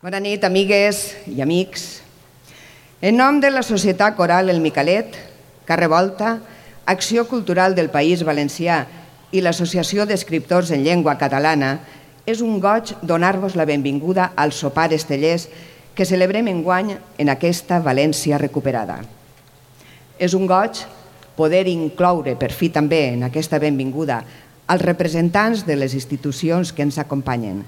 Bona nit, amigues i amics. En nom de la Societat Coral El Micalet, Carre Volta, Acció Cultural del País Valencià i l'Associació d'Escriptors en Llengua Catalana, és un goig donar-vos la benvinguda al sopar estellers que celebrem enguany en aquesta València recuperada. És un goig poder incloure per fi també en aquesta benvinguda als representants de les institucions que ens acompanyen,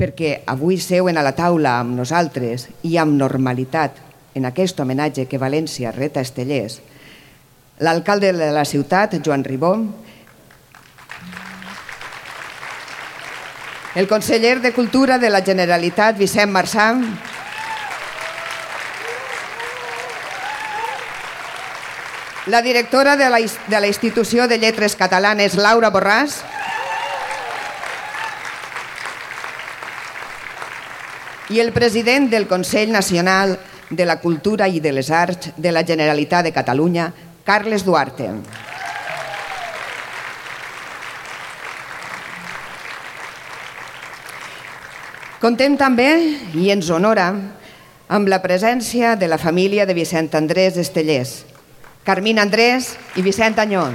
perquè avui seuen a la taula amb nosaltres i amb normalitat en aquest homenatge que València reta Estellers, l'alcalde de la ciutat, Joan Ribó, el conseller de Cultura de la Generalitat, Vicent Marçà, la directora de la, de la Institució de Lletres Catalanes, Laura Borràs, i el president del Consell Nacional de la Cultura i de les Arts de la Generalitat de Catalunya, Carles Duarte. Contem també, i ens honora, amb la presència de la família de Vicent Andrés Estellers, Carmina Andrés i Vicent Anyó.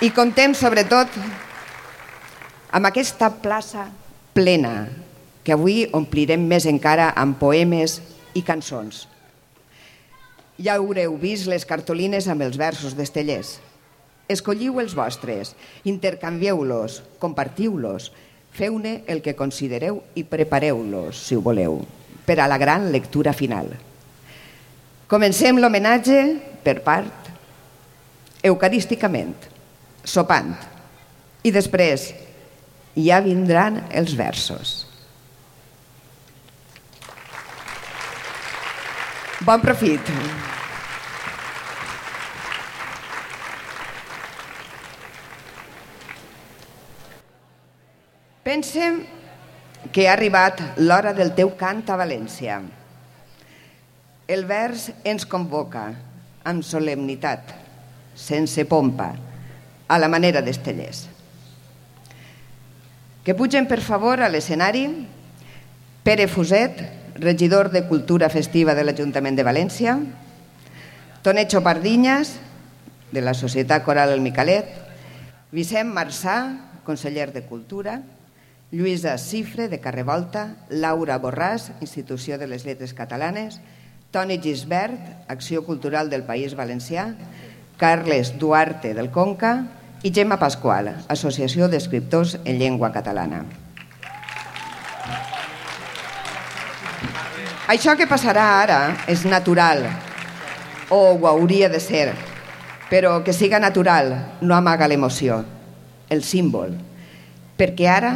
I contem sobretot amb aquesta plaça plena que avui omplirem més encara amb poemes i cançons. Ja haureu vist les cartolines amb els versos d'Estellers. Escolliu els vostres, intercanvieu-los, compartiu-los, feu-ne el que considereu i prepareu-los, si ho voleu, per a la gran lectura final. Comencem l'homenatge per part eucarísticament sopant. I després ja vindran els versos. Bon profit. Pensem que ha arribat l'hora del teu cant a València. El vers ens convoca amb solemnitat, sense pompa, a la manera d'Estellers. Que pugen, per favor, a l'escenari Pere Fuset, regidor de Cultura Festiva de l'Ajuntament de València, Tonecho Pardinyas, de la Societat Coral El Micalet, Vicent Marçà, conseller de Cultura, Lluïsa Cifre, de Carrevolta, Laura Borràs, Institució de les Lletres Catalanes, Toni Gisbert, Acció Cultural del País Valencià, Carles Duarte del Conca, i Gemma Pasqual, Associació d'Escriptors en Llengua Catalana. Això que passarà ara és natural, o ho hauria de ser, però que siga natural no amaga l'emoció, el símbol, perquè ara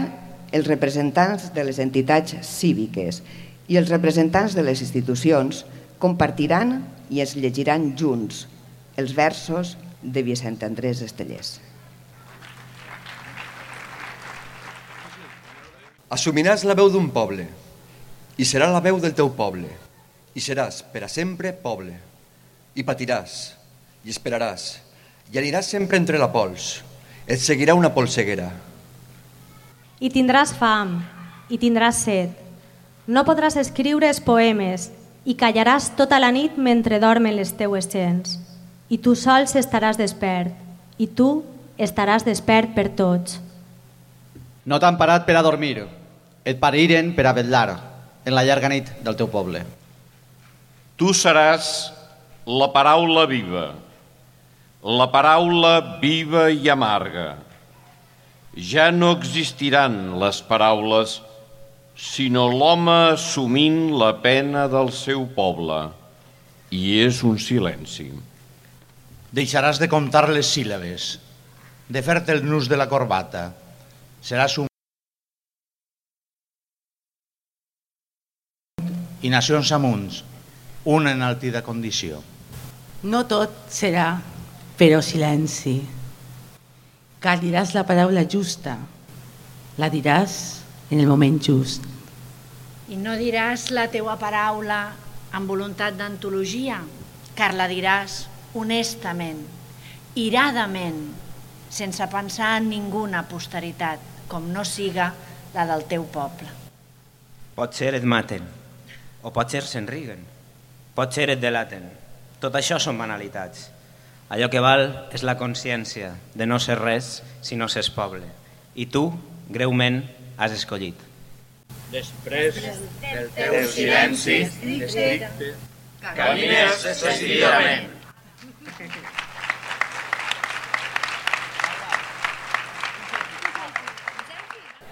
els representants de les entitats cíviques i els representants de les institucions compartiran i es llegiran junts els versos de Vicent Andrés Estellers. Assumiràs la veu d'un poble i serà la veu del teu poble i seràs per a sempre poble. I patiràs i esperaràs i aniràs sempre entre la pols. Et seguirà una polseguera. I tindràs fam i tindràs set no podràs escriure els poemes i callaràs tota la nit mentre dormen les teues gens. I tu sols estaràs despert i tu estaràs despert per tots. No t'han parat per a dormir et pariren per a vetllar en la llarga nit del teu poble. Tu seràs la paraula viva, la paraula viva i amarga. Ja no existiran les paraules, sinó l'home assumint la pena del seu poble. I és un silenci. Deixaràs de comptar les síl·labes, de fer-te el nus de la corbata. Seràs un i nacions amunts, un en altida condició. No tot serà, però silenci. Cal diràs la paraula justa, la diràs en el moment just. I no diràs la teua paraula amb voluntat d'antologia, car la diràs honestament, iradament, sense pensar en ninguna posteritat, com no siga la del teu poble. Potser et maten, o potser s'enriguen, potser et delaten. Tot això són banalitats. Allò que val és la consciència de no ser res si no s'és poble. I tu, greument, has escollit. Després del teu silenci estricte, camines decididament.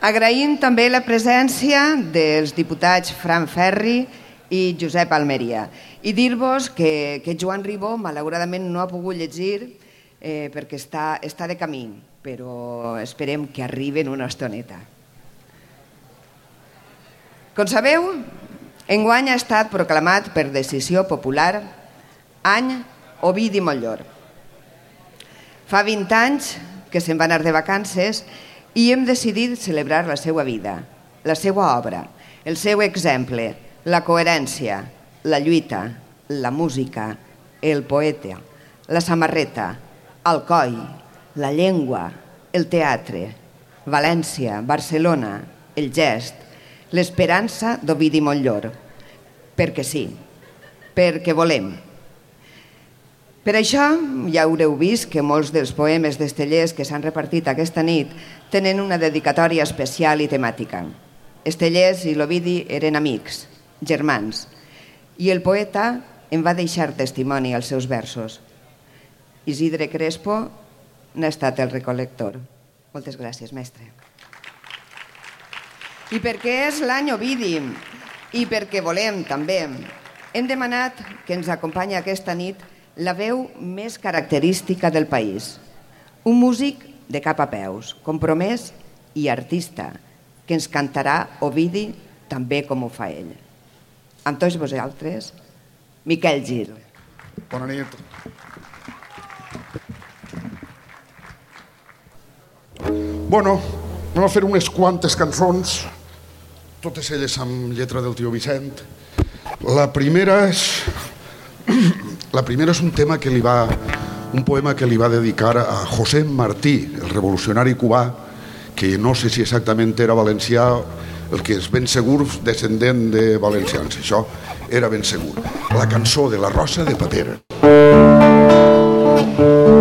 Agraïm també la presència dels diputats Fran Ferri i Josep Almeria. I dir-vos que, que Joan Ribó malauradament no ha pogut llegir eh, perquè està, està de camí, però esperem que arribi en una estoneta. Com sabeu, enguany ha estat proclamat per decisió popular any Ovidi Mollor. Fa 20 anys que se'n va anar de vacances i hem decidit celebrar la seva vida, la seva obra, el seu exemple, la coherència, la lluita, la música, el poeta, la samarreta, el coll, la llengua, el teatre, València, Barcelona, el gest, l'esperança d'Ovidi Montllor. Perquè sí, perquè volem. Per això ja haureu vist que molts dels poemes d'Estellers que s'han repartit aquesta nit tenen una dedicatòria especial i temàtica. Estellers i l'Ovidi eren amics, germans, i el poeta en va deixar testimoni als seus versos. Isidre Crespo n'ha estat el recolector. Moltes gràcies, mestre. I perquè és l'any Ovidi i perquè volem també, hem demanat que ens acompanyi aquesta nit la veu més característica del país. Un músic de cap a peus, compromès i artista, que ens cantarà Ovidi també com ho fa ell. Amb tots vosaltres, Miquel Gil. Bona nit. Bueno, anem a fer unes quantes cançons, totes elles amb lletra del tio Vicent. La primera és, la primera és un tema que li va, un poema que li va dedicar a José Martí, el revolucionari cubà, que no sé si exactament era valencià, el que és ben segur descendent de valencians, això era ben segur. La cançó de la Rosa de Paper. però el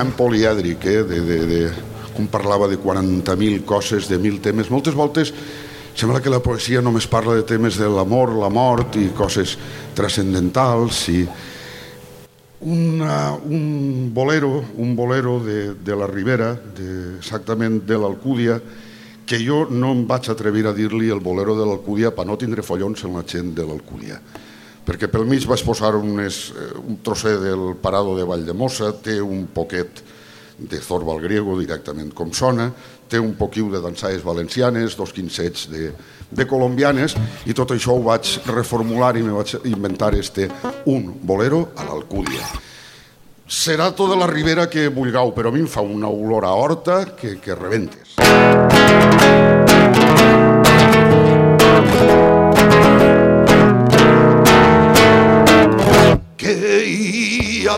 Vicent polièdric, eh? De, de, de, com parlava de 40.000 coses, de 1.000 temes. Moltes voltes sembla que la poesia només parla de temes de l'amor, la mort i coses transcendentals i una, un bolero, un bolero de, de la Ribera, de, exactament de l'Alcúdia, que jo no em vaig atrevir a dir-li el bolero de l'Alcúdia per no tindre follons en la gent de l'Alcúdia perquè pel mig vaig posar unes, eh, un trosset del Parado de Valldemossa, té un poquet de Zorba griego directament com sona, té un poquiu de dansaes valencianes, dos quincets de, de colombianes, i tot això ho vaig reformular i me vaig inventar este un bolero a l'Alcúdia. Serà tota la ribera que vulgueu, però a mi em fa una olor a horta que, que rebentes. que hi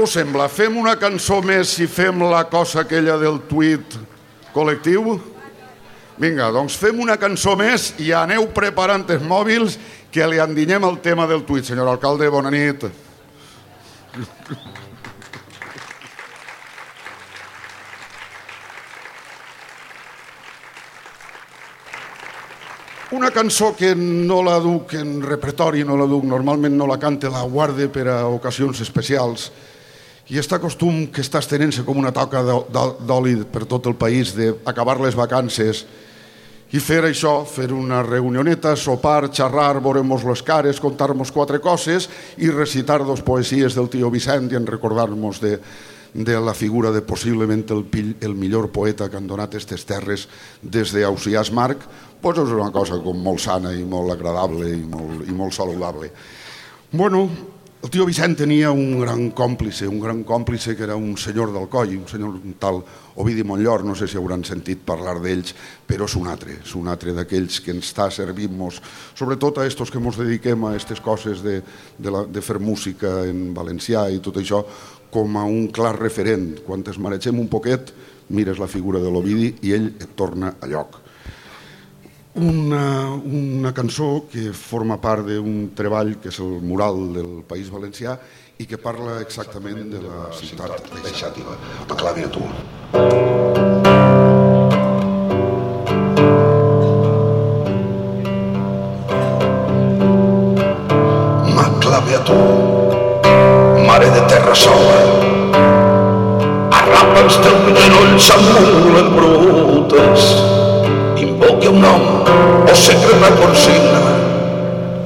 vos sembla? Fem una cançó més si fem la cosa aquella del tuit col·lectiu? Vinga, doncs fem una cançó més i aneu preparant els mòbils que li endinyem el tema del tuit. Senyor alcalde, bona nit. Una cançó que no la duc en repertori, no la duc, normalment no la cante, la guarde per a ocasions especials. I està costum que està estenent-se com una toca d'o- d'o- d'oli per tot el país d'acabar les vacances i fer això, fer una reunioneta, sopar, xerrar, veurem-nos les cares, contar-nos quatre coses i recitar dos poesies del tio Vicent i en recordar-nos de, de la figura de possiblement el, el millor poeta que han donat aquestes terres des d'Ausiàs Marc, doncs és una cosa com molt sana i molt agradable i molt, i molt saludable. Bueno, El tio Vicent tenia un gran còmplice, un gran còmplice que era un senyor del coll, un senyor un tal Ovidi Montllor, no sé si hauran sentit parlar d'ells, però és un altre, és un altre d'aquells que ens està servint-nos, sobretot a estos que ens dediquem a aquestes coses de, de, la, de fer música en valencià i tot això, com a un clar referent. Quan es maregem un poquet, mires la figura de l'Ovidi i ell et torna a lloc una, una cançó que forma part d'un treball que és el mural del País Valencià i que parla exactament de la ciutat de Xàtiva. A tu. M'aclavi a tu, mare de terra sola, arrapa els teus genolls amb o secreta consigna,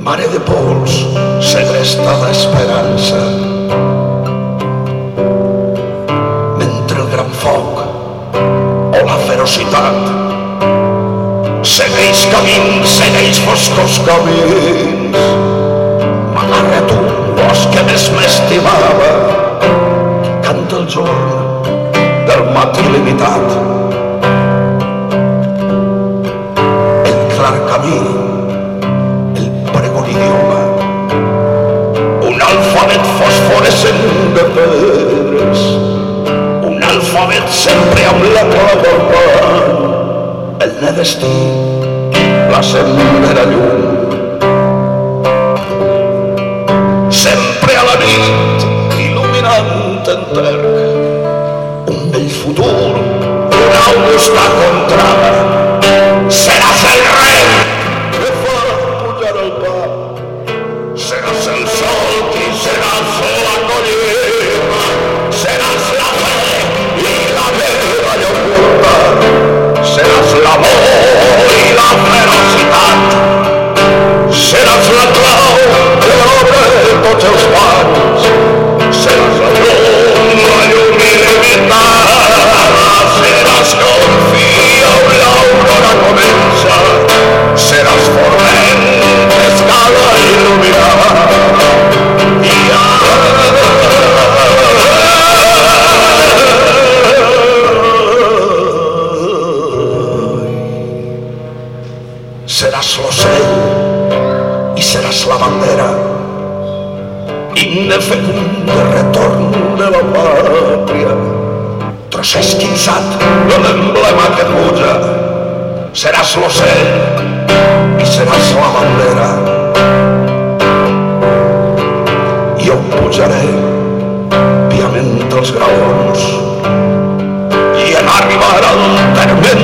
mare de pols, segresta d'esperança. Mentre el gran foc o la ferocitat segueix camins, segueix foscos camins, m'agarra tu, bosc que més m'estimava, canta el jorn del matí limitat, sempre amb la pan, el nedestí, la sendera llum. Sempre a la nit, il·luminant en terc, un vell futur, una augusta contrada, Seràs l'ocell i seràs la bandera, indefecund de retorn de la pàtria, tros esquinçat de l'emblema que puja. Seràs l'ocell i seràs la bandera. Jo pujaré piament els graons i en arribar al terment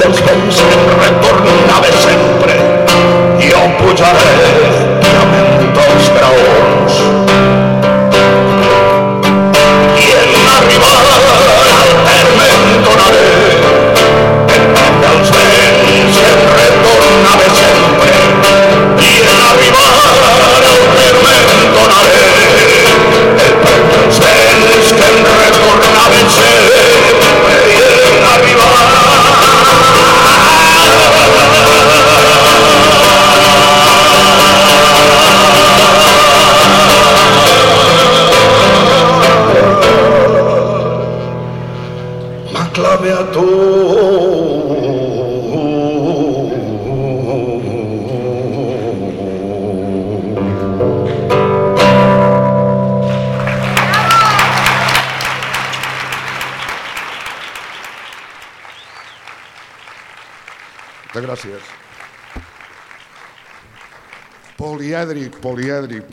dels vents retornava sempre. Jo pujaré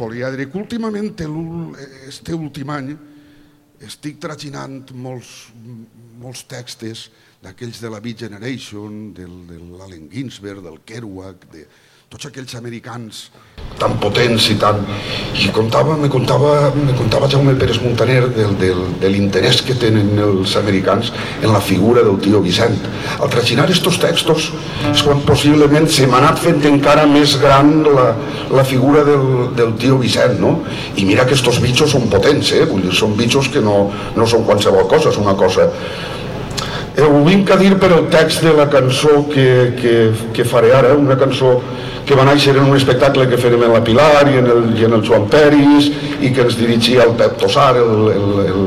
polièdric, polièdric. Últimament, este últim any, estic traginant molts, molts textos d'aquells de la Beat Generation, del, de l'Allen Ginsberg, del Kerouac, de tots aquells americans tan potents i tan... I contava, me, contava, me contava Jaume Pérez Montaner del, del, de l'interès que tenen els americans en la figura del tio Vicent. Al traginar estos textos és quan possiblement se m'ha anat fent encara més gran la, la figura del, del tio Vicent, no? I mira que estos bitxos són potents, eh? Vull dir, són bitxos que no, no són qualsevol cosa, és una cosa Eh, ho vinc a dir per el text de la cançó que, que, que faré ara, una cançó que va néixer en un espectacle que fèrem en la Pilar i en el, i en el Joan Peris i que ens dirigia el Pep Tossar, el, el, el,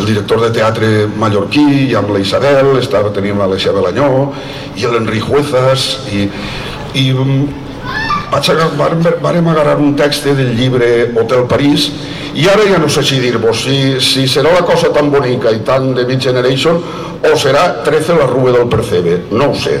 el director de teatre mallorquí i amb la Isabel, estava, teníem l'Alexia Belanyó i l'Enric Juezas i, i mm, vaig agar- vàrem, agarrar un text del llibre Hotel París i ara ja no sé si dir-vos si, si serà la cosa tan bonica i tan de Beat Generation o serà 13 la rua del Percebe, no ho sé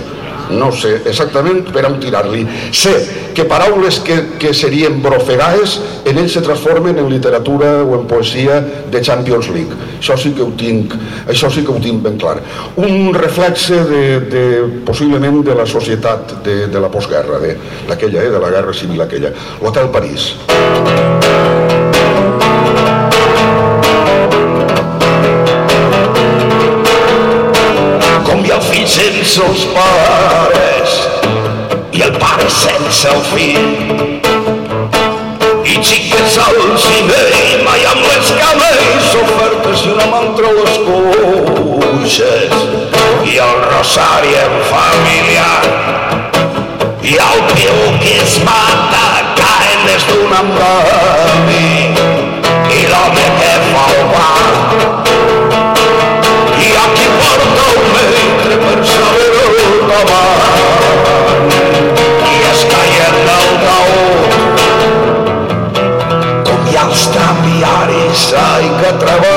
no sé exactament per on tirar-li. Sé que paraules que, que serien brofegaes en ells se transformen en literatura o en poesia de Champions League. Això sí que ho tinc, això sí que ho tinc ben clar. Un reflexe de, de, possiblement de la societat de, de la postguerra d'aquella, eh, de la guerra civil aquella. l'Hotel París. com el fill sense els pares i el pare sense el fill. I xiques al cinema i amb les cames ofertes i una mantra a les cuixes i el rosari en familiar i el piu que es mata caen des d'un embadi i l'home que fa el bar ai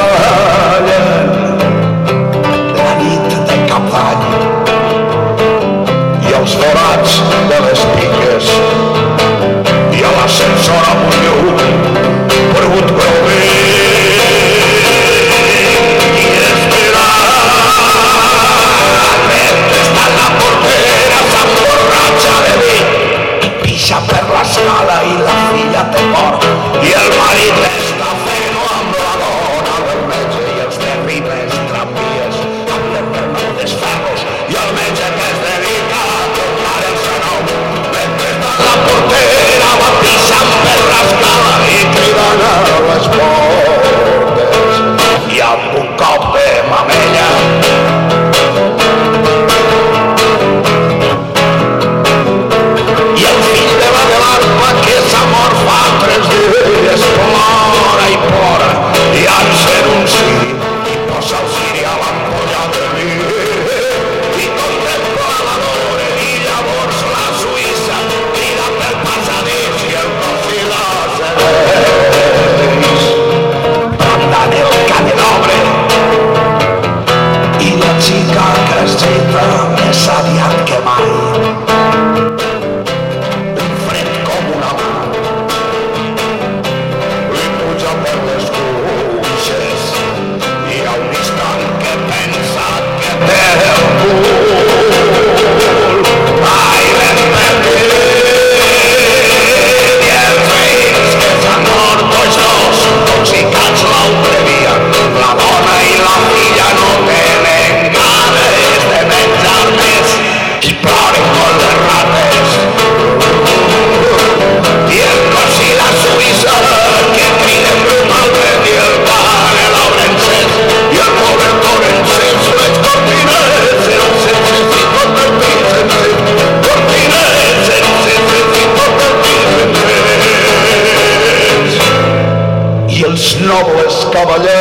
trabalhar.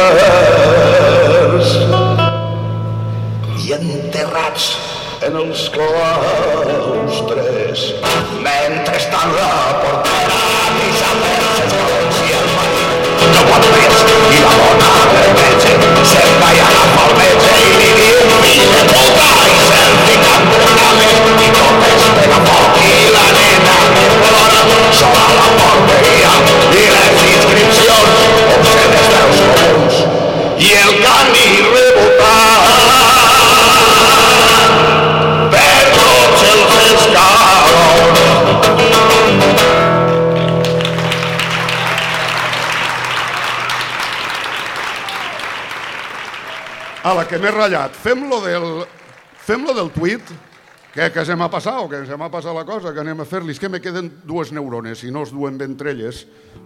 Que m'he ratllat, fem-lo del, fem-lo del tuit, que, que se m'ha passat o que se m'ha passat la cosa, que anem a fer-li. És que me queden dues neurones, si no es duen bé entre elles,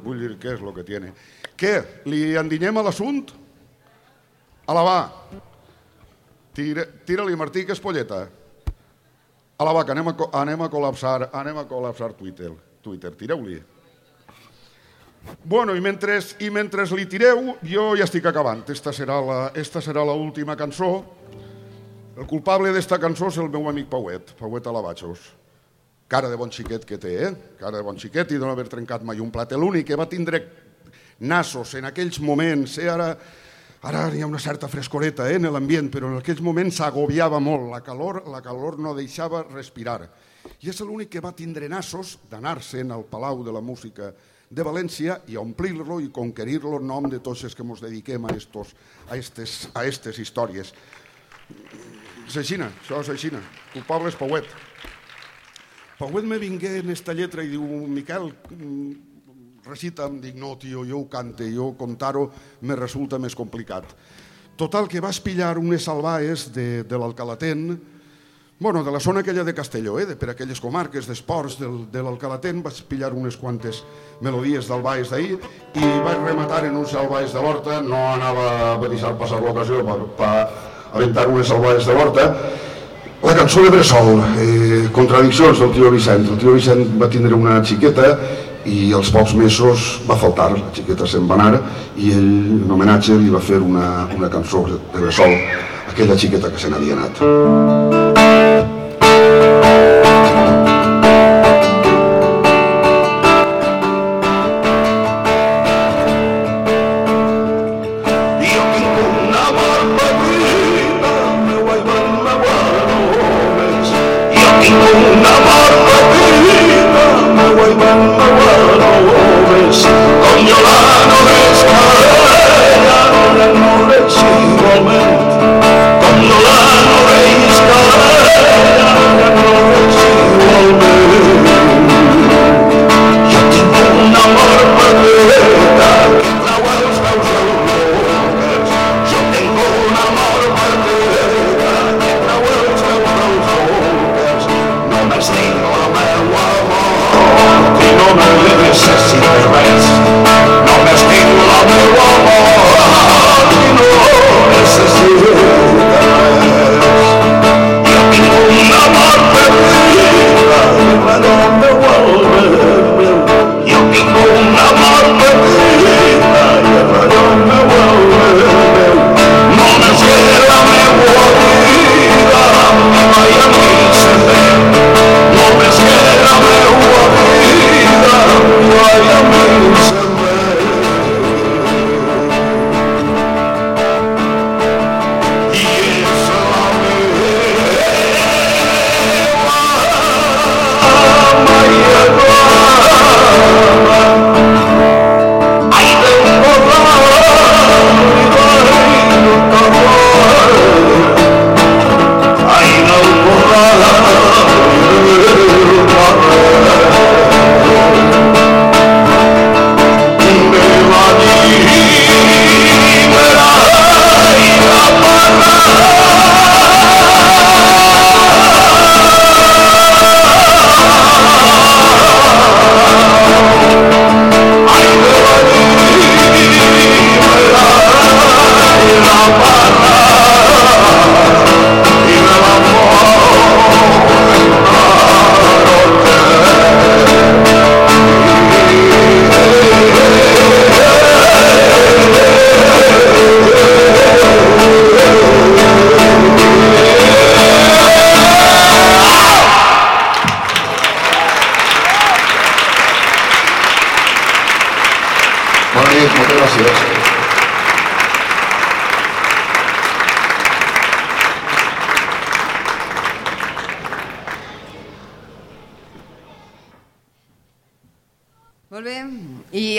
vull dir, què és el que tiene? Què? Li endinyem a l'assunt? A la va. Tira- Tira-li, Martí, que és polleta. A la vaca, anem a, anem a col·lapsar, anem a col·lapsar Twitter. Twitter, tireu-li. Bueno, i mentre, i mentre li tireu, jo ja estic acabant. Esta serà la, esta serà la última cançó. El culpable d'esta cançó és el meu amic Pauet, Pauet Alabatxos. Cara de bon xiquet que té, eh? Cara de bon xiquet i de no haver trencat mai un plat. L'únic que va tindre nassos en aquells moments, eh? ara, ara hi ha una certa frescoreta eh? en l'ambient, però en aquells moments s'agobiava molt, la calor, la calor no deixava respirar. I és l'únic que va tindre nassos d'anar-se'n al Palau de la Música de València i omplir-lo i conquerir-lo en nom de tots els que ens dediquem a, estos, a, estes, a estes històries. És aixina, això és aixina. El poble és Pauet. Pauet me vingué en esta lletra i diu, Miquel, recita, em dic, no, tio, jo ho cante, jo contar-ho me resulta més complicat. Total, que vas pillar unes salvaes de, de l'Alcalatent, bueno, de la zona aquella de Castelló, eh, de, per aquelles comarques d'esports del, de l'Alcalatent, vaig pillar unes quantes melodies del baix d'ahir i vaig rematar en uns salvaes de l'Horta, no anava a deixar passar l'ocasió per, per aventar unes salvaes de l'Horta, la cançó de Bressol, eh, contradiccions del tio Vicent. El tio Vicent va tindre una xiqueta i als pocs mesos va faltar, la xiqueta se'n va anar i ell, en homenatge, li va fer una, una cançó de Bressol, aquella xiqueta que se n'havia anat.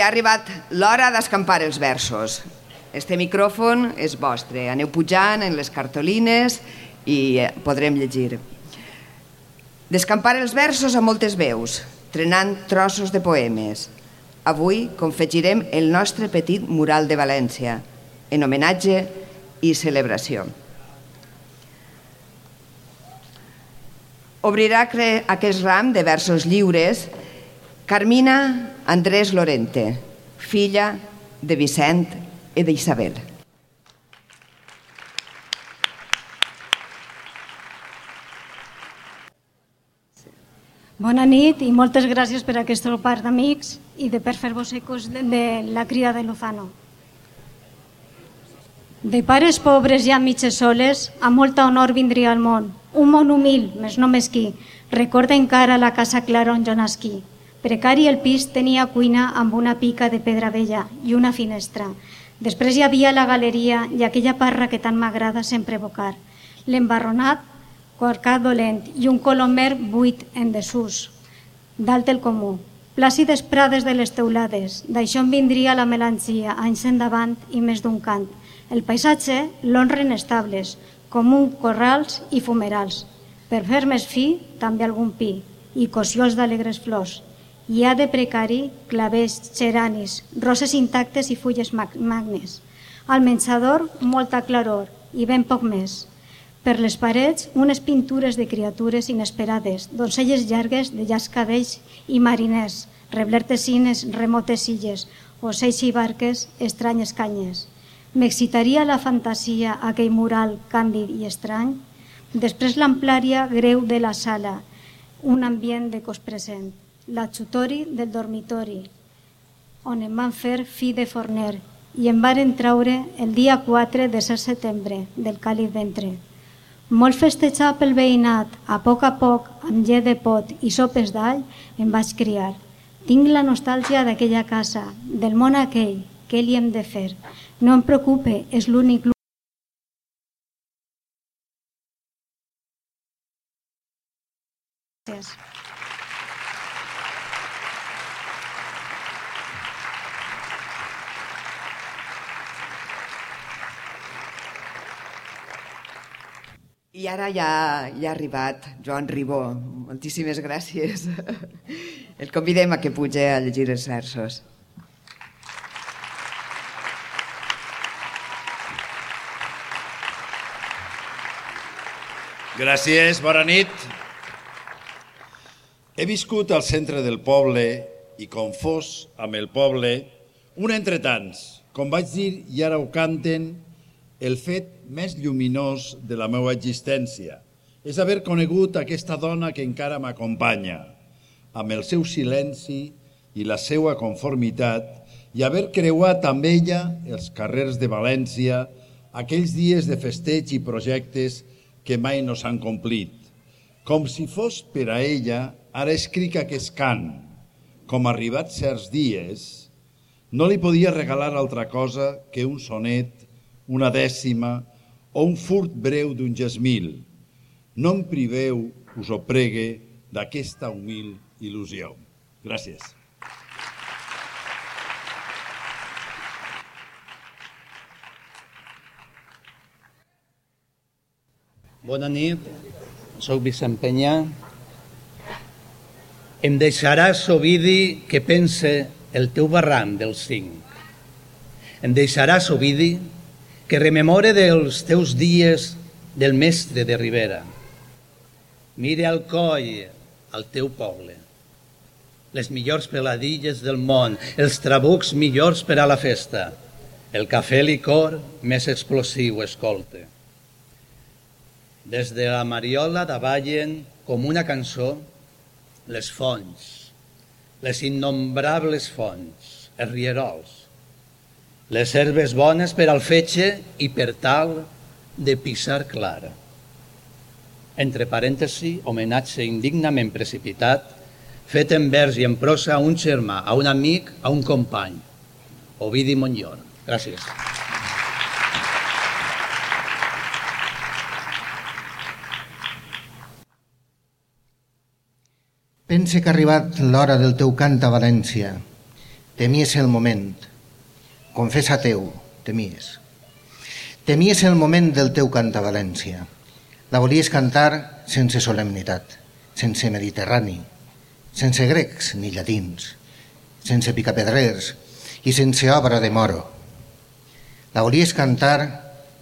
Arribat l'hora d'escampar els versos. Este micròfon és vostre. Aneu pujant en les cartolines i eh, podrem llegir. Descampar els versos a moltes veus, trenant trossos de poemes. Avui confegirem el nostre petit mural de València, en homenatge i celebració. Obrirà aquest ram de versos lliures Carmina Andrés Lorente, filla de Vicent i d'Isabel. Bona nit i moltes gràcies per aquest part d'amics i de per fer-vos ecos de, de la crida de Lozano. De pares pobres i a mitges soles, a molta honor vindria al món. Un món humil, més no mesquí. Recorda encara la casa clara on jo nasquí. Precari el pis tenia cuina amb una pica de pedra vella i una finestra. Després hi havia la galeria i aquella parra que tant m'agrada sempre evocar. L'embarronat corcat dolent i un colomer buit en desús. Dalt el comú. Plàcides prades de les teulades, d'això en vindria la melangia, anys endavant i més d'un cant. El paisatge l'honren estables, com un corrals i fumerals. Per fer més fi, també algun pi, i cossiols d'alegres flors. Hi ha de precari clavers, xeranis, roses intactes i fulles magnes. Al menjador, molta claror i ben poc més. Per les parets, unes pintures de criatures inesperades, doncelles llargues de cabells i mariners, reblertesines, remotes illes, ocells i barques, estranyes canyes. M'excitaria la fantasia aquell mural càndid i estrany, després l'amplària greu de la sala, un ambient de cos present, la xutori del dormitori, on em van fer fi de forner i em varen traure el dia 4 de setembre del càlid ventre. Molt festejar pel veïnat, a poc a poc, amb llet de pot i sopes d'all, em vaig criar. Tinc la nostàlgia d'aquella casa, del món aquell, què li hem de fer? No em preocupe, és l'únic Gràcies. I ara ja, ja ha arribat Joan Ribó. Moltíssimes gràcies. El convidem a que pugi a llegir els versos. Gràcies, bona nit. He viscut al centre del poble i com fos amb el poble, un entre tants, com vaig dir i ara ho canten, el fet més lluminós de la meva existència és haver conegut aquesta dona que encara m'acompanya, amb el seu silenci i la seva conformitat, i haver creuat amb ella els carrers de València aquells dies de festeig i projectes que mai no s'han complit. Com si fos per a ella, ara escric aquest cant. Com arribats certs dies, no li podia regalar altra cosa que un sonet una dècima o un furt breu d'un gesmil. No em priveu, us ho pregue, d'aquesta humil il·lusió. Gràcies. Bona nit, soc Vicent Penyà. Em deixaràs, Ovidi, que pense el teu barram del cinc. Em deixaràs, Ovidi, que rememore dels teus dies del mestre de Ribera. Mire al coll al teu poble, les millors peladilles del món, els trabucs millors per a la festa, el cafè licor més explosiu escolte. Des de la Mariola davallen com una cançó les fonts, les innombrables fonts, els rierols, les herbes bones per al fetge i per tal de pisar clara. Entre parèntesi, homenatge indignament precipitat, fet en vers i en prosa a un germà, a un amic, a un company. Ovidi Montllor. Gràcies. Pense que ha arribat l'hora del teu cant a València. Temies el moment confessa teu, temies. Temies el moment del teu cant a València. La volies cantar sense solemnitat, sense mediterrani, sense grecs ni llatins, sense picapedrers i sense obra de moro. La volies cantar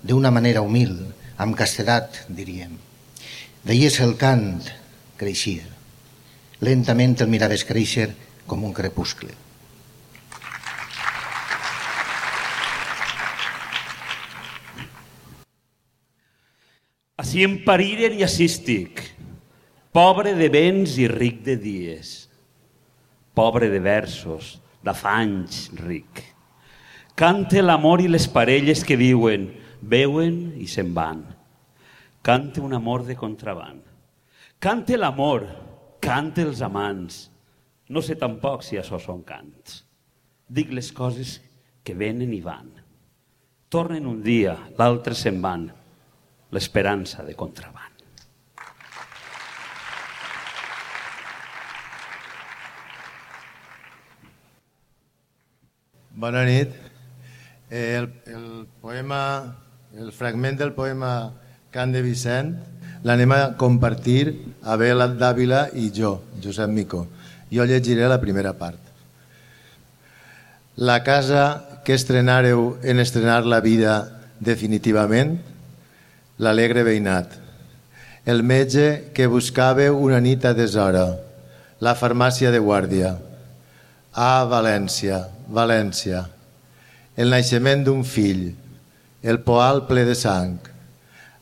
d'una manera humil, amb castedat, diríem. Veies el cant creixia. Lentament el miraves créixer com un crepuscle. Así en pariren y así estic. pobre de béns i ric de dies, pobre de versos, d'afanys ric. Cante l'amor i les parelles que viuen, veuen i se'n van. Cante un amor de contraband. Cante l'amor, cante els amants. No sé tampoc si això són cants. Dic les coses que venen i van. Tornen un dia, l'altre se'n van. L'esperança de contraband. Bona nit. Eh, el, el poema, el fragment del poema Can de Vicent l'anem a compartir Abel Dàvila i jo, Josep Mico. Jo llegiré la primera part. La casa que estrenareu en estrenar la vida definitivament, l'alegre veïnat. El metge que buscàveu una nit a deshora, la farmàcia de guàrdia. Ah, València, València, el naixement d'un fill, el poal ple de sang,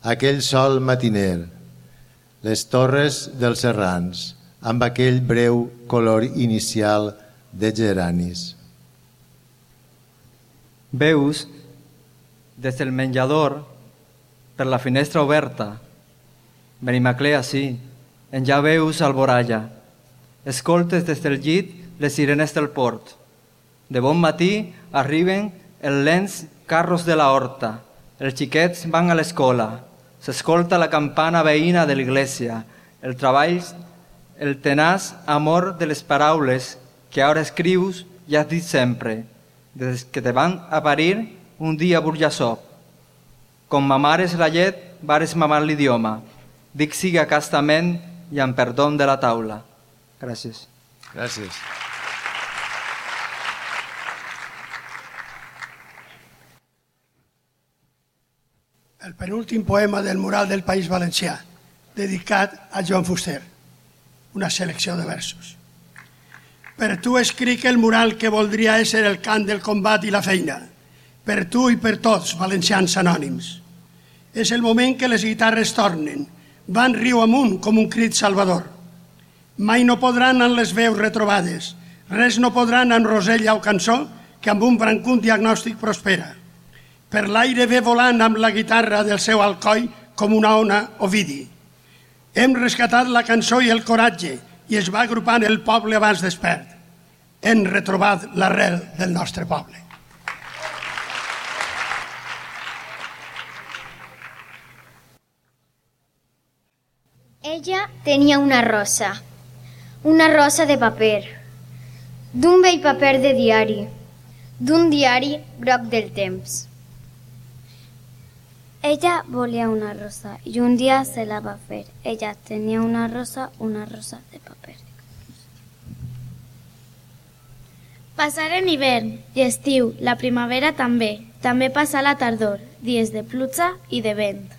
aquell sol matiner, les torres dels serrans, amb aquell breu color inicial de geranis. Veus, des del menjador, per la finestra oberta, Benimaclea sí, en ja veus alboralla. Escoltes des del llit les sirenes del port. De bon matí arriben els lents carros de la horta. Els xiquets van a l'escola. S'escolta la campana veïna de l'església. El treball, el tenaç amor de les paraules que ara escrius i has dit sempre, des que te van a parir un dia burjassó. Com mamares la llet, vares mamar l'idioma. Dic siga castament i amb perdó de la taula. Gràcies. Gràcies. el penúltim poema del mural del País Valencià, dedicat a Joan Fuster, una selecció de versos. Per tu escric el mural que voldria ser el cant del combat i la feina, per tu i per tots, valencians anònims. És el moment que les guitarres tornen, van riu amunt com un crit salvador. Mai no podran en les veus retrobades, res no podran en rosella o cançó que amb un brancun diagnòstic prospera. Per l'aire ve volant amb la guitarra del seu alcoi com una ona Ovidi. Hem rescatat la cançó i el coratge i es va agrupant el poble abans despert. Hem retrobat l'arrel del nostre poble. Ella tenia una rosa, una rosa de paper, d'un vell paper de diari, d'un diari groc del temps. Ella volia una rosa i un dia se la va fer. Ella tenia una rosa, una rosa de paper. Passaren hivern i estiu, la primavera també. També passa la tardor, dies de pluja i de vent.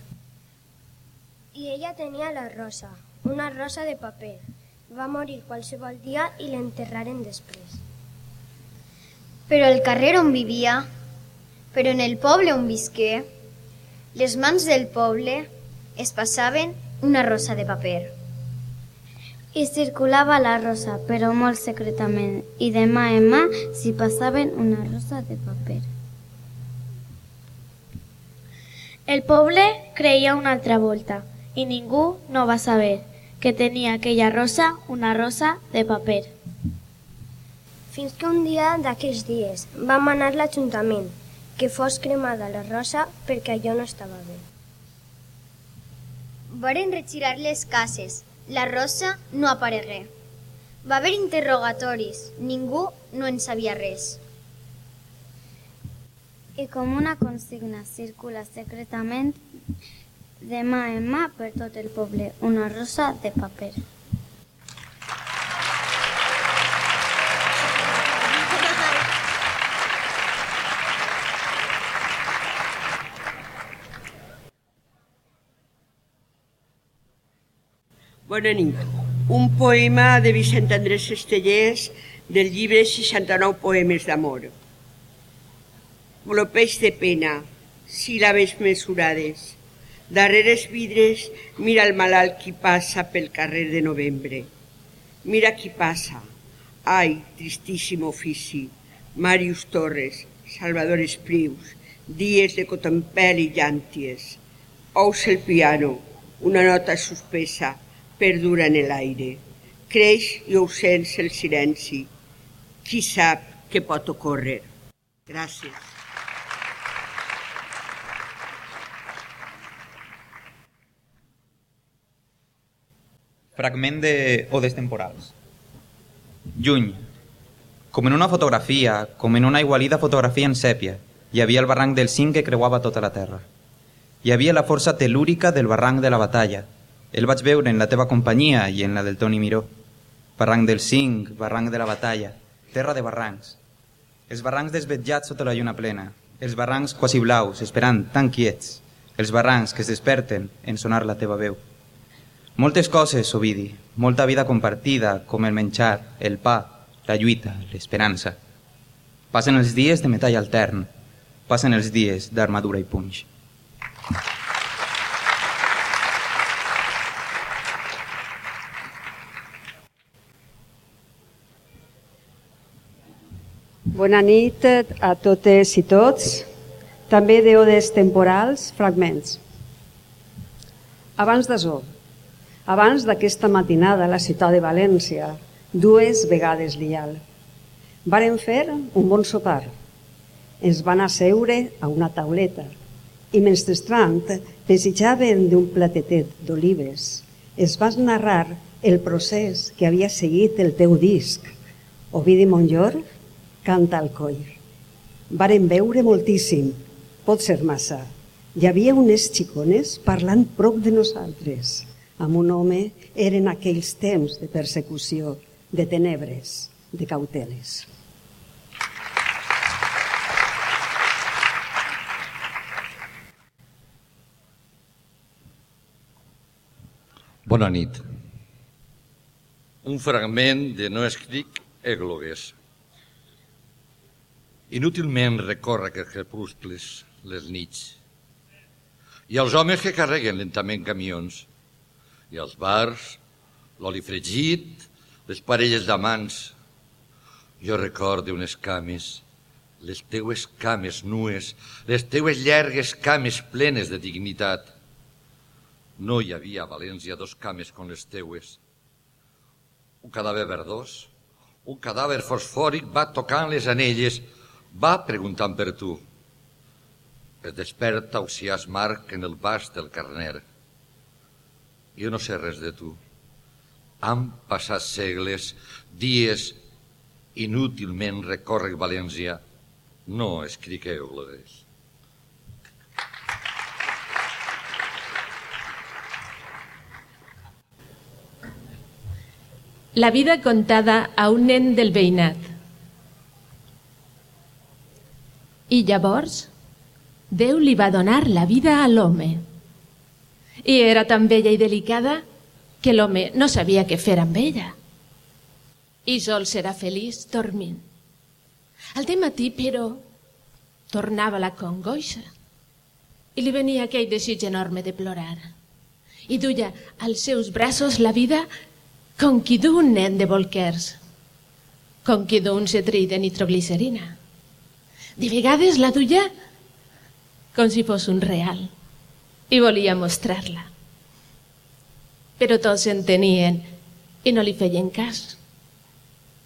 I ella tenia la rosa, una rosa de paper. Va morir qualsevol dia i l'enterraren després. Però el carrer on vivia, però en el poble on visqué, les mans del poble es passaven una rosa de paper. I circulava la rosa, però molt secretament, i de mà en mà s'hi passaven una rosa de paper. El poble creia una altra volta i ningú no va saber que tenia aquella rosa una rosa de paper. Fins que un dia d'aquells dies vam anar a l'Ajuntament que fos cremada la rosa perquè allò no estava bé. Varen retirar les cases. La rosa no aparegué. Va haver interrogatoris. Ningú no en sabia res. I com una consigna circula secretament de mà en mà per tot el poble una rosa de paper. Bona nit. Un poema de Vicent Andrés Estellers del llibre 69 poemes d'amor. Glopeix de pena, síl·labes mesurades, Darrere els vidres mira el malalt qui passa pel carrer de novembre. Mira qui passa. Ai, tristíssim ofici. Màrius Torres, Salvador Esprius, dies de cotompel i llànties. Ous el piano, una nota suspesa, perdura en l'aire. Creix i ho sents el silenci. Qui sap què pot ocórrer? Gràcies. Fragment de Odes temporals. Juny. Com en una fotografia, com en una igualida fotografia en sèpia, hi havia el barranc del cim que creuava tota la terra. Hi havia la força telúrica del barranc de la batalla. El vaig veure en la teva companyia i en la del Toni Miró. Barranc del cinc, barranc de la batalla, terra de barrancs. Els barrancs desvetjats sota la lluna plena, els barrancs quasi blaus, esperant tan quiets, els barrancs que es desperten en sonar la teva veu. Moltes coses, Ovidi, molta vida compartida, com el menjar, el pa, la lluita, l'esperança. Passen els dies de metall altern, passen els dies d'armadura i punys. Bona nit a totes i tots, també d'odes temporals, fragments. Abans d'això, abans d'aquesta matinada a la ciutat de València, dues vegades lial. Varen fer un bon sopar. Ens van asseure a una tauleta i mentrestant desitjaven d'un platetet d'olives. Es va narrar el procés que havia seguit el teu disc. Ovidi Montllor canta al coll. Varen veure moltíssim, pot ser massa. Hi havia unes xicones parlant prop de nosaltres. Amb un home eren aquells temps de persecució, de tenebres, de cauteles. Bona nit. Un fragment de No escric èglogues. Inútilment recorre aquests crepuscles, les nits, i els homes que carreguen lentament camions, i els bars, l'oli fregit, les parelles d'amants. Jo recorde unes cames, les teues cames nues, les teues llargues cames plenes de dignitat. No hi havia a València dos cames com les teues. Un cadàver verdós, un cadàver fosfòric va tocant les anelles, va preguntant per tu. Es desperta Oxiàs Marc en el bast del carner. Jo no sé res de tu. Han passat segles, dies, inútilment recórrec València. No escriqueu glores. La vida contada a un nen del veïnat. I llavors, Déu li va donar la vida a l'home. I era tan bella i delicada que l'home no sabia què fer amb ella. I sol serà feliç dormint. Al matí, però, tornava la congoixa i li venia aquell desig enorme de plorar. I duia als seus braços la vida com qui du un nen de bolquers, com qui du un cetrí de nitroglicerina. De vegades la duia com si fos un real i volia mostrar-la. Però tots s'entenien i no li feien cas.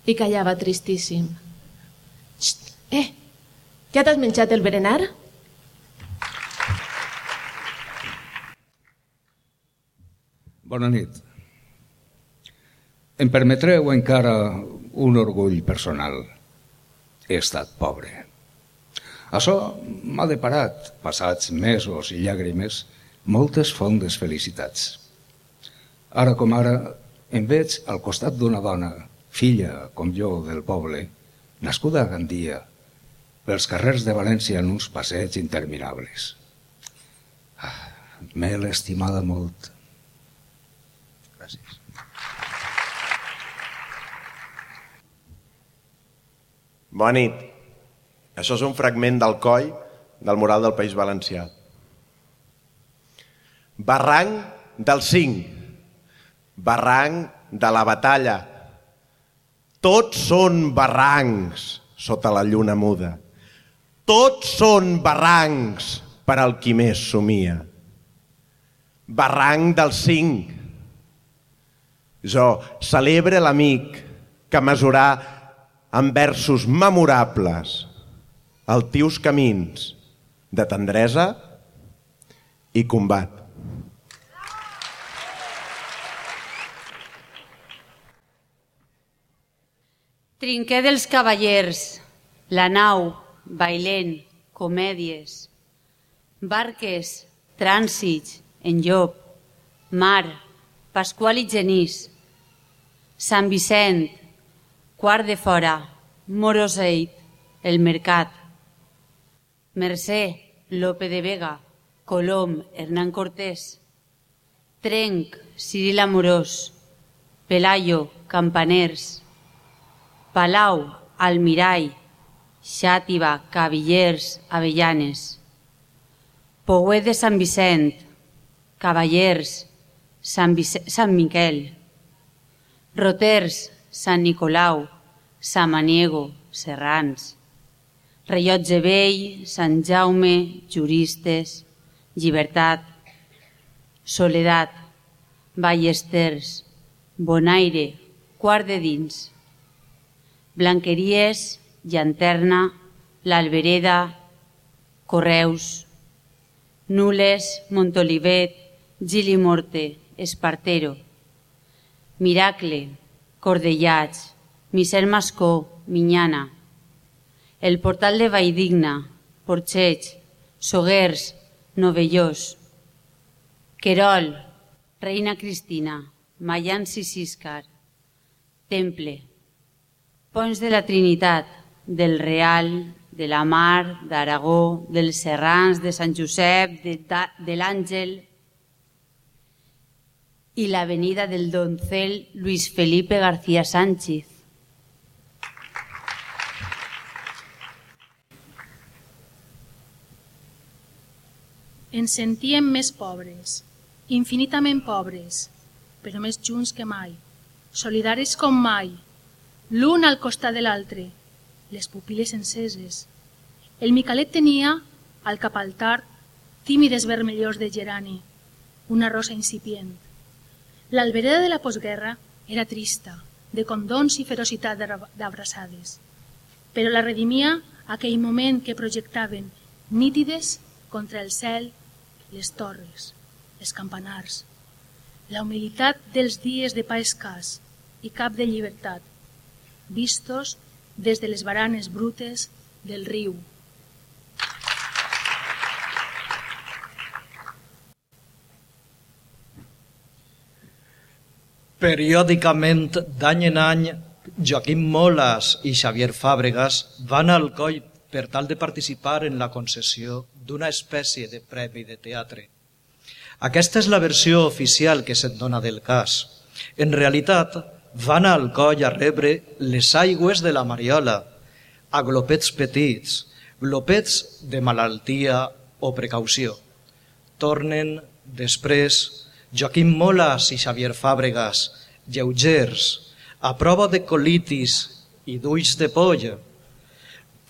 I callava tristíssim. Xt, eh, ja t'has menjat el berenar? Bona nit. Em permetreu encara un orgull personal. He estat pobre. Això m'ha deparat, passats mesos i llàgrimes, moltes fondes felicitats. Ara com ara em veig al costat d'una dona, filla, com jo, del poble, nascuda a Gandia, pels carrers de València en uns passeigs interminables. Ah, M'he l'estimada molt. Gràcies. Bona nit. Això és un fragment del coll del mural del País Valencià. barranc del cinc, barranc de la batalla. Tots són barrancs sota la lluna muda. Tots són barrancs per al qui més somia. Barranc del cinc. Jo celebre l'amic que mesurà amb versos memorables els tius camins de tendresa i combat. Trinquer dels cavallers, la nau, bailent, comèdies, barques, trànsits, enllop, mar, Pasqual i Genís, Sant Vicent, Quart de Fora, Moroseit, El Mercat, Mercè, Lope de Vega, Colom, Hernán Cortés, Trenc, Ciril Amorós, Pelayo, Campaners, Palau, Almirall, Xàtiva, Cavillers, Avellanes, Pouet de Sant Vicent, Cavallers, Sant, Vic Sant Miquel, Roters, Sant Nicolau, Samaniego, Serrans, Rellotge Vell, Sant Jaume, Juristes, Llibertat, Soledat, Ballesters, Bonaire, Quart de Dins, Blanqueries, Llanterna, l'Albereda, Correus, Nules, Montolivet, Gilimorte, Espartero, Miracle, Cordellats, Miser Mascó, Minyana, el portal de Valldigna, Porxeig, Soguers, Novellós, Querol, Reina Cristina, Mayans i Siscar, Temple, Ponts de la Trinitat, del Real, de la Mar, d'Aragó, dels Serrans, de Sant Josep, de, de l'Àngel i l'avenida del Doncel Luis Felipe García Sánchez. Ens sentíem més pobres, infinitament pobres, però més junts que mai, solidaris com mai, l'un al costat de l'altre, les pupil·les enceses. El Micalet tenia, al capaltar, tímides vermellors de gerani, una rosa incipient. L'albereda de la postguerra era trista, de condons i ferocitat d'abraçades, però la redimia aquell moment que projectaven nítides contra el cel les torres, els campanars, la humilitat dels dies de pa escàs i cap de llibertat, vistos des de les baranes brutes del riu. Periòdicament, d'any en any, Joaquim Molas i Xavier Fàbregas van al coll per tal de participar en la concessió d'una espècie de premi de teatre. Aquesta és la versió oficial que se'n dona del cas. En realitat, van al coll a rebre les aigües de la Mariola, a glopets petits, glopets de malaltia o precaució. Tornen després Joaquim Molas i Xavier Fàbregas, lleugers, a prova de colitis i d'ulls de polla.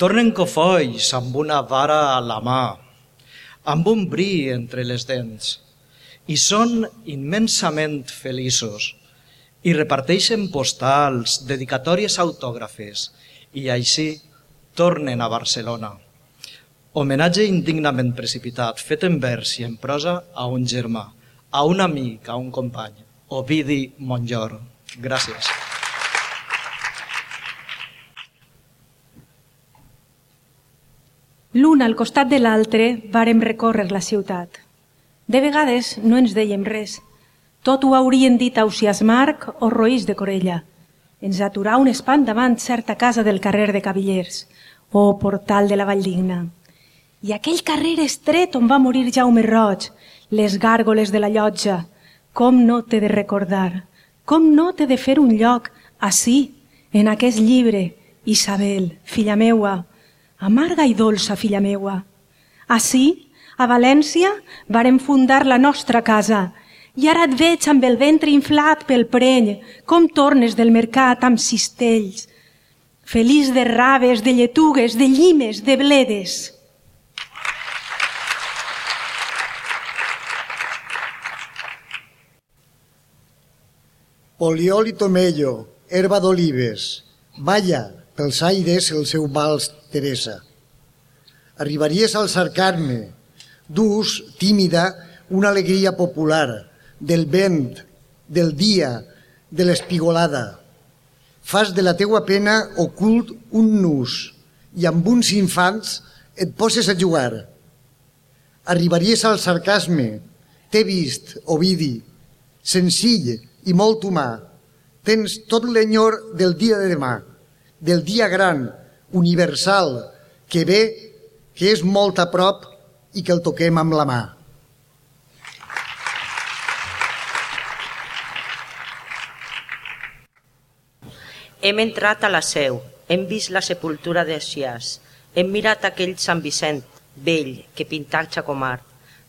Tornen cofolls amb una vara a la mà, amb un bri entre les dents, i són immensament feliços i reparteixen postals, dedicatòries autògrafes i així tornen a Barcelona. Homenatge indignament precipitat, fet en vers i en prosa a un germà, a un amic, a un company, Ovidi Montllor. Gràcies. L'un al costat de l'altre vàrem recórrer la ciutat. De vegades no ens dèiem res. Tot ho haurien dit Ausias Marc o Roís de Corella. Ens aturà un espant davant certa casa del carrer de Cavillers o portal de la Valldigna. I aquell carrer estret on va morir Jaume Roig, les gàrgoles de la llotja. Com no t'he de recordar? Com no t'he de fer un lloc així, en aquest llibre, Isabel, filla meua, amarga i dolça, filla meua. Així, A València vàrem fundar la nostra casa i ara et veig amb el ventre inflat pel preny, com tornes del mercat amb cistells. Feliç de raves, de lletugues, de llimes, de bledes. Poliol i tomello, herba d'olives, balla pels aires el seu vals Teresa. Arribaries al cercar-me, dus, tímida, una alegria popular, del vent, del dia, de l'espigolada. Fas de la teua pena ocult un nus i amb uns infants et poses a jugar. Arribaries al sarcasme, t'he vist, Ovidi, senzill i molt humà. Tens tot l'enyor del dia de demà, del dia gran, universal, que ve, que és molt a prop i que el toquem amb la mà. Hem entrat a la seu, hem vist la sepultura de Xias, hem mirat aquell Sant Vicent, vell, que pintar Xacomar.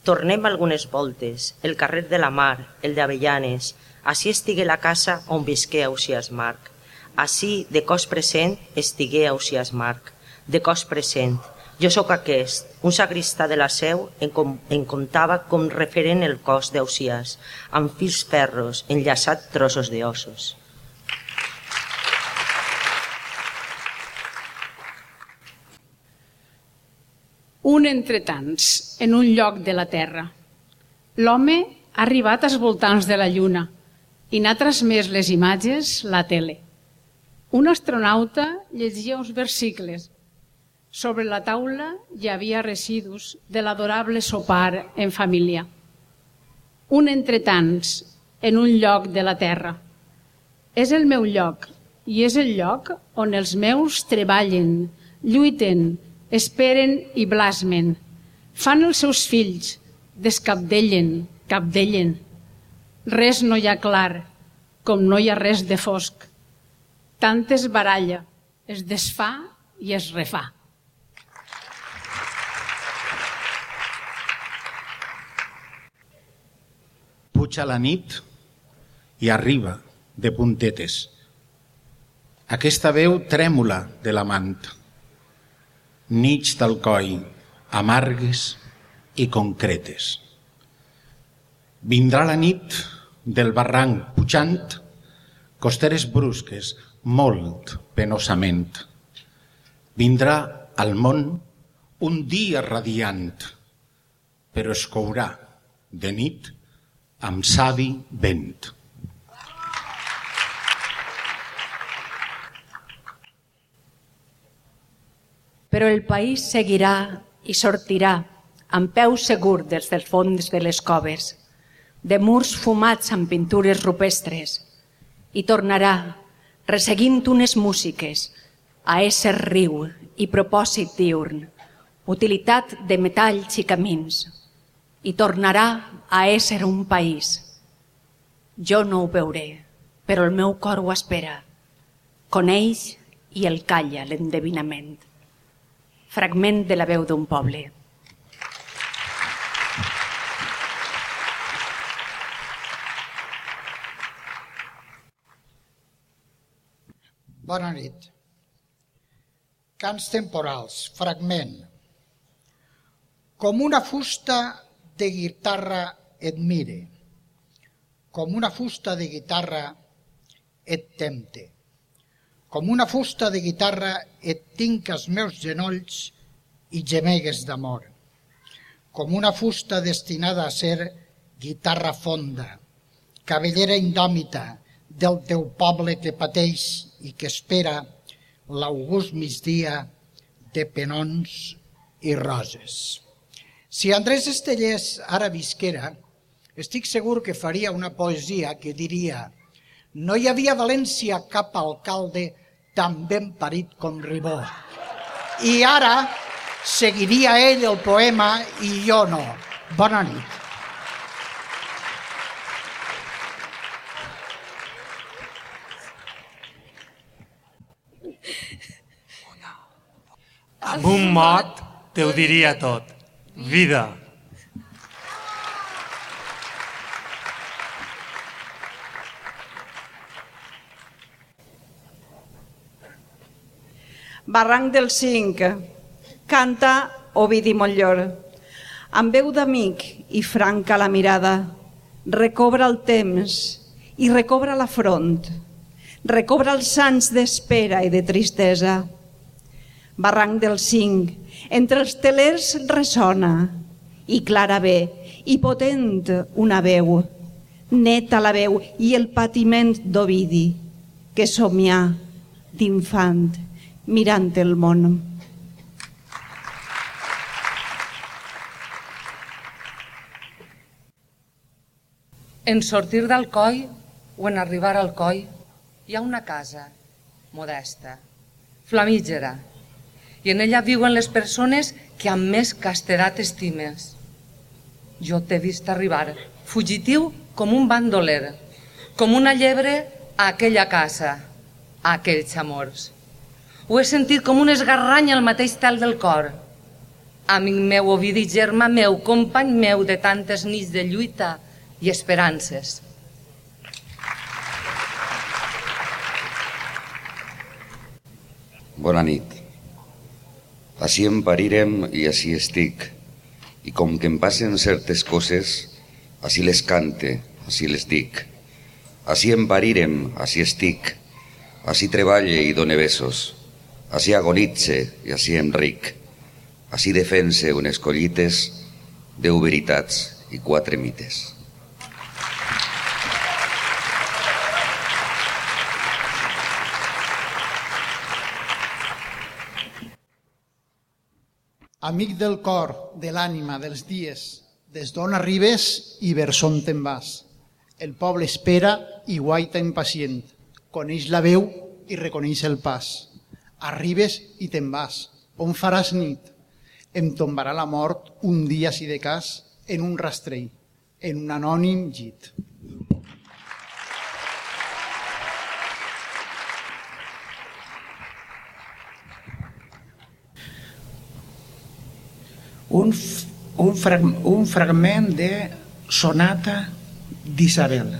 Tornem algunes voltes, el carrer de la Mar, el d'Avellanes, així estigué la casa on visqué Ausias Marc. Així, de cos present, estigué Ausias Marc. De cos present, jo sóc aquest, un sagristà de la seu en, com, en comptava com referent el cos d'Ausias, amb fils ferros, enllaçat trossos d'ossos. un entre tants, en un lloc de la Terra. L'home ha arribat als voltants de la Lluna i n'ha transmès les imatges la tele. Un astronauta llegia uns versicles. Sobre la taula hi havia residus de l'adorable sopar en família. Un entre tants, en un lloc de la Terra. És el meu lloc i és el lloc on els meus treballen, lluiten, esperen i blasmen. Fan els seus fills, descapdellen, capdellen. Res no hi ha clar, com no hi ha res de fosc. Tant es baralla, es desfà i es refà. Puja la nit i arriba de puntetes. Aquesta veu trèmula de l'amant nits del coll, amargues i concretes. Vindrà la nit del barranc pujant, costeres brusques, molt penosament. Vindrà al món un dia radiant, però es courà de nit amb savi vent. però el país seguirà i sortirà amb peu segur des dels fons de les coves, de murs fumats amb pintures rupestres, i tornarà, resseguint unes músiques, a ésser riu i propòsit diurn, utilitat de metalls i camins, i tornarà a ésser un país. Jo no ho veuré, però el meu cor ho espera. Coneix i el calla l'endevinament fragment de la veu d'un poble. Bona nit. Cants temporals, fragment. Com una fusta de guitarra et mire, com una fusta de guitarra et tempte com una fusta de guitarra et tinc als meus genolls i gemegues d'amor. Com una fusta destinada a ser guitarra fonda, cabellera indòmita del teu poble que pateix i que espera l'august migdia de penons i roses. Si Andrés Estellers ara visquera, estic segur que faria una poesia que diria no hi havia València cap alcalde tan ben parit com Ribó. I ara seguiria ell el poema i jo no. Bona nit. Amb un mot te ho diria tot. Vida. Barranc del 5. canta Ovidi Montllor. Amb veu d'amic i franca la mirada, recobra el temps i recobra la front, recobra els sants d'espera i de tristesa, Barranc del Cinc, entre els telers ressona, i clara ve, i potent una veu, neta la veu i el patiment d'Ovidi, que somià d'infant mirant el món. En sortir del coll o en arribar al coll hi ha una casa modesta, flamígera, i en ella viuen les persones que amb més castedat estimes. Jo t'he vist arribar, fugitiu com un bandoler, com una llebre a aquella casa, a aquells amors. Ho he sentit com un esgarrany al mateix tel del cor. Amic meu, Ovidi, germà meu, company meu de tantes nits de lluita i esperances. Bona nit. Així em parirem i així estic. I com que em passen certes coses, així les cante, així les dic. Així em parirem, així estic. Així treballe i done besos. Així agonitze i així em ric. Així defense unes collites, deu veritats i quatre mites. Amic del cor, de l'ànima, dels dies, des d'on arribes i vers on te'n vas. El poble espera i guaita impacient. Coneix la veu i reconeix el pas. Arribes i te'n vas. On faràs nit? Em tombarà la mort un dia, si de cas, en un rastrell, en un anònim llit. Un, un, frag, un fragment de sonata d'Isabel.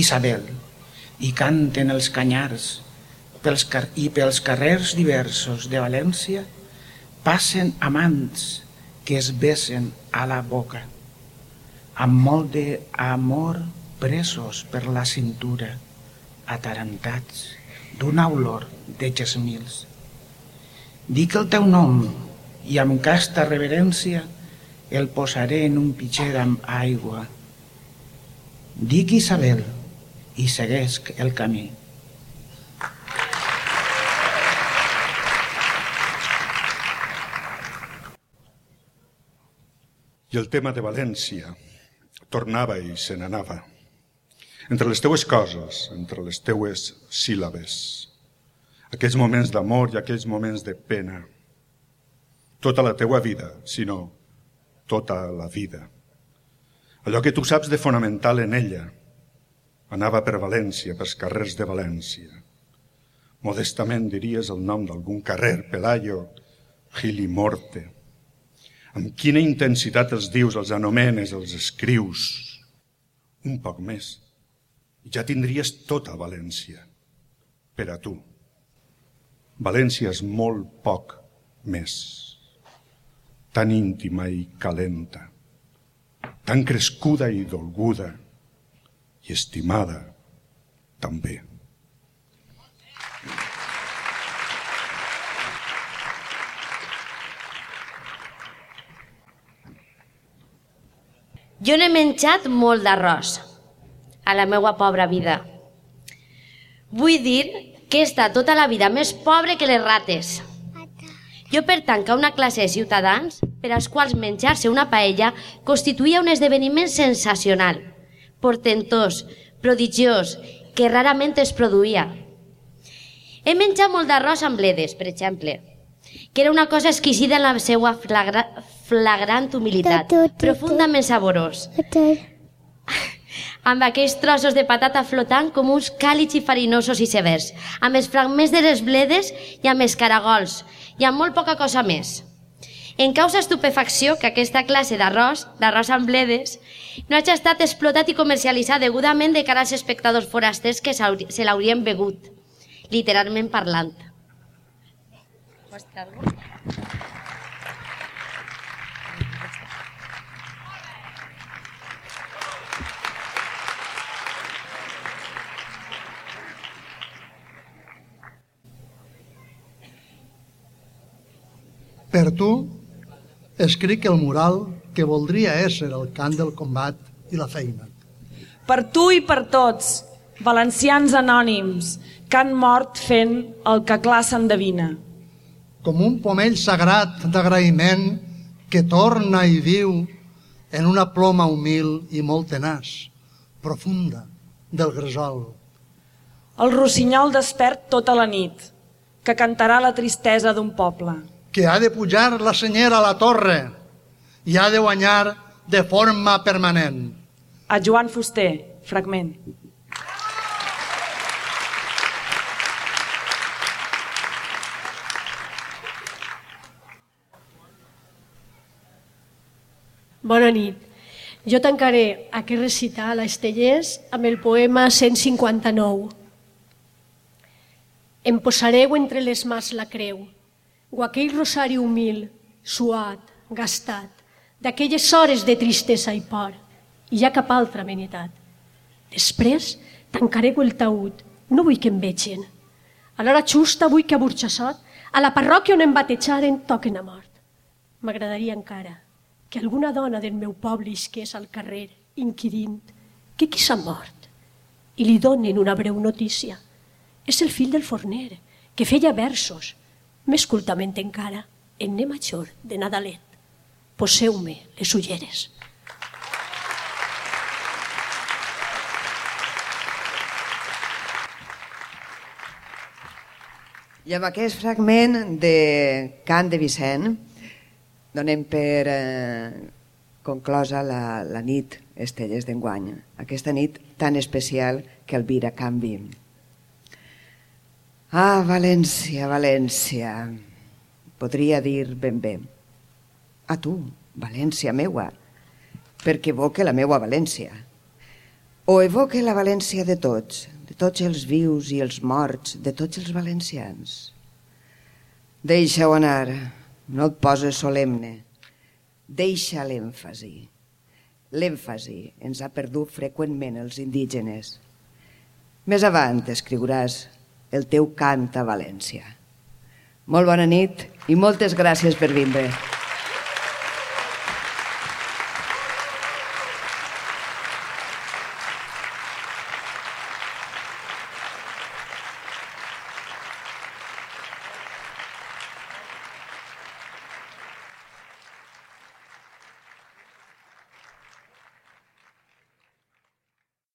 Isabel, i canten els canyars pels car i pels carrers diversos de València passen amants que es besen a la boca, amb molt d'amor presos per la cintura, atarantats d'una olor de gesmils. Dic el teu nom i amb casta reverència el posaré en un pitxer amb aigua. Dic Isabel i seguesc el camí. I el tema de València tornava i se n'anava. Entre les teues coses, entre les teues síl·labes, aquells moments d'amor i aquells moments de pena, tota la teua vida, sinó tota la vida. Allò que tu saps de fonamental en ella anava per València, pels carrers de València. Modestament diries el nom d'algun carrer, Pelayo, Gili Morte. Amb quina intensitat els dius, els anomenes, els escrius. Un poc més. Ja tindries tota València per a tu. València és molt poc més. Tan íntima i calenta. Tan crescuda i dolguda. I estimada també. Jo n'he menjat molt d'arròs a la meua pobra vida. Vull dir que he estat tota la vida més pobre que les rates. Jo pertanc a una classe de ciutadans per als quals menjar-se una paella constituïa un esdeveniment sensacional, portentós, prodigiós, que rarament es produïa. He menjat molt d'arròs amb bledes, per exemple, que era una cosa exquisida en la seva flagra, flagrant humilitat, profundament saborós. amb aquells trossos de patata flotant com uns càlids i farinosos i severs, amb els fragments de les bledes i amb els caragols, i amb molt poca cosa més. En causa estupefacció que aquesta classe d'arròs, d'arròs amb bledes, no hagi estat explotat i comercialitzat degudament de cara als espectadors forasters que se l'haurien begut, literalment parlant. Alguna Per tu, escric el mural que voldria ésser el cant del combat i la feina. Per tu i per tots, valencians anònims, que han mort fent el que clar s'endevina. Com un pomell sagrat d'agraïment que torna i viu en una ploma humil i molt tenaç, profunda, del gresol. El rossinyol despert tota la nit, que cantarà la tristesa d'un poble que ha de pujar la senyera a la torre i ha de guanyar de forma permanent. A Joan Fuster, fragment. Bona nit. Jo tancaré aquest recital a Estellers amb el poema 159. Em posareu entre les mans la creu, o aquell rosari humil, suat, gastat, d'aquelles hores de tristesa i por, i ja cap altra amenitat. Després tancareu el taüt, no vull que em vegin. A l'hora justa vull que a Burxassot, a la parròquia on em batejaren, toquen a mort. M'agradaria encara que alguna dona del meu poble isqués al carrer, inquirint que qui s'ha mort, i li donen una breu notícia. És el fill del forner, que feia versos, més cultament encara, en ne major de Nadalet. Poseu-me les ulleres. I amb aquest fragment de Cant de Vicent donem per eh, conclosa la, la nit Estelles d'enguany, aquesta nit tan especial que Elvira canvi. Ah, València, València. Podria dir ben bé. A tu, València meua, perquè evoque la meua València. O evoque la València de tots, de tots els vius i els morts, de tots els valencians. Deixa-ho anar, no et poses solemne. Deixa l'èmfasi. L'èmfasi ens ha perdut freqüentment els indígenes. Més avant escriuràs el teu cant a València. Molt bona nit i moltes gràcies per vindre.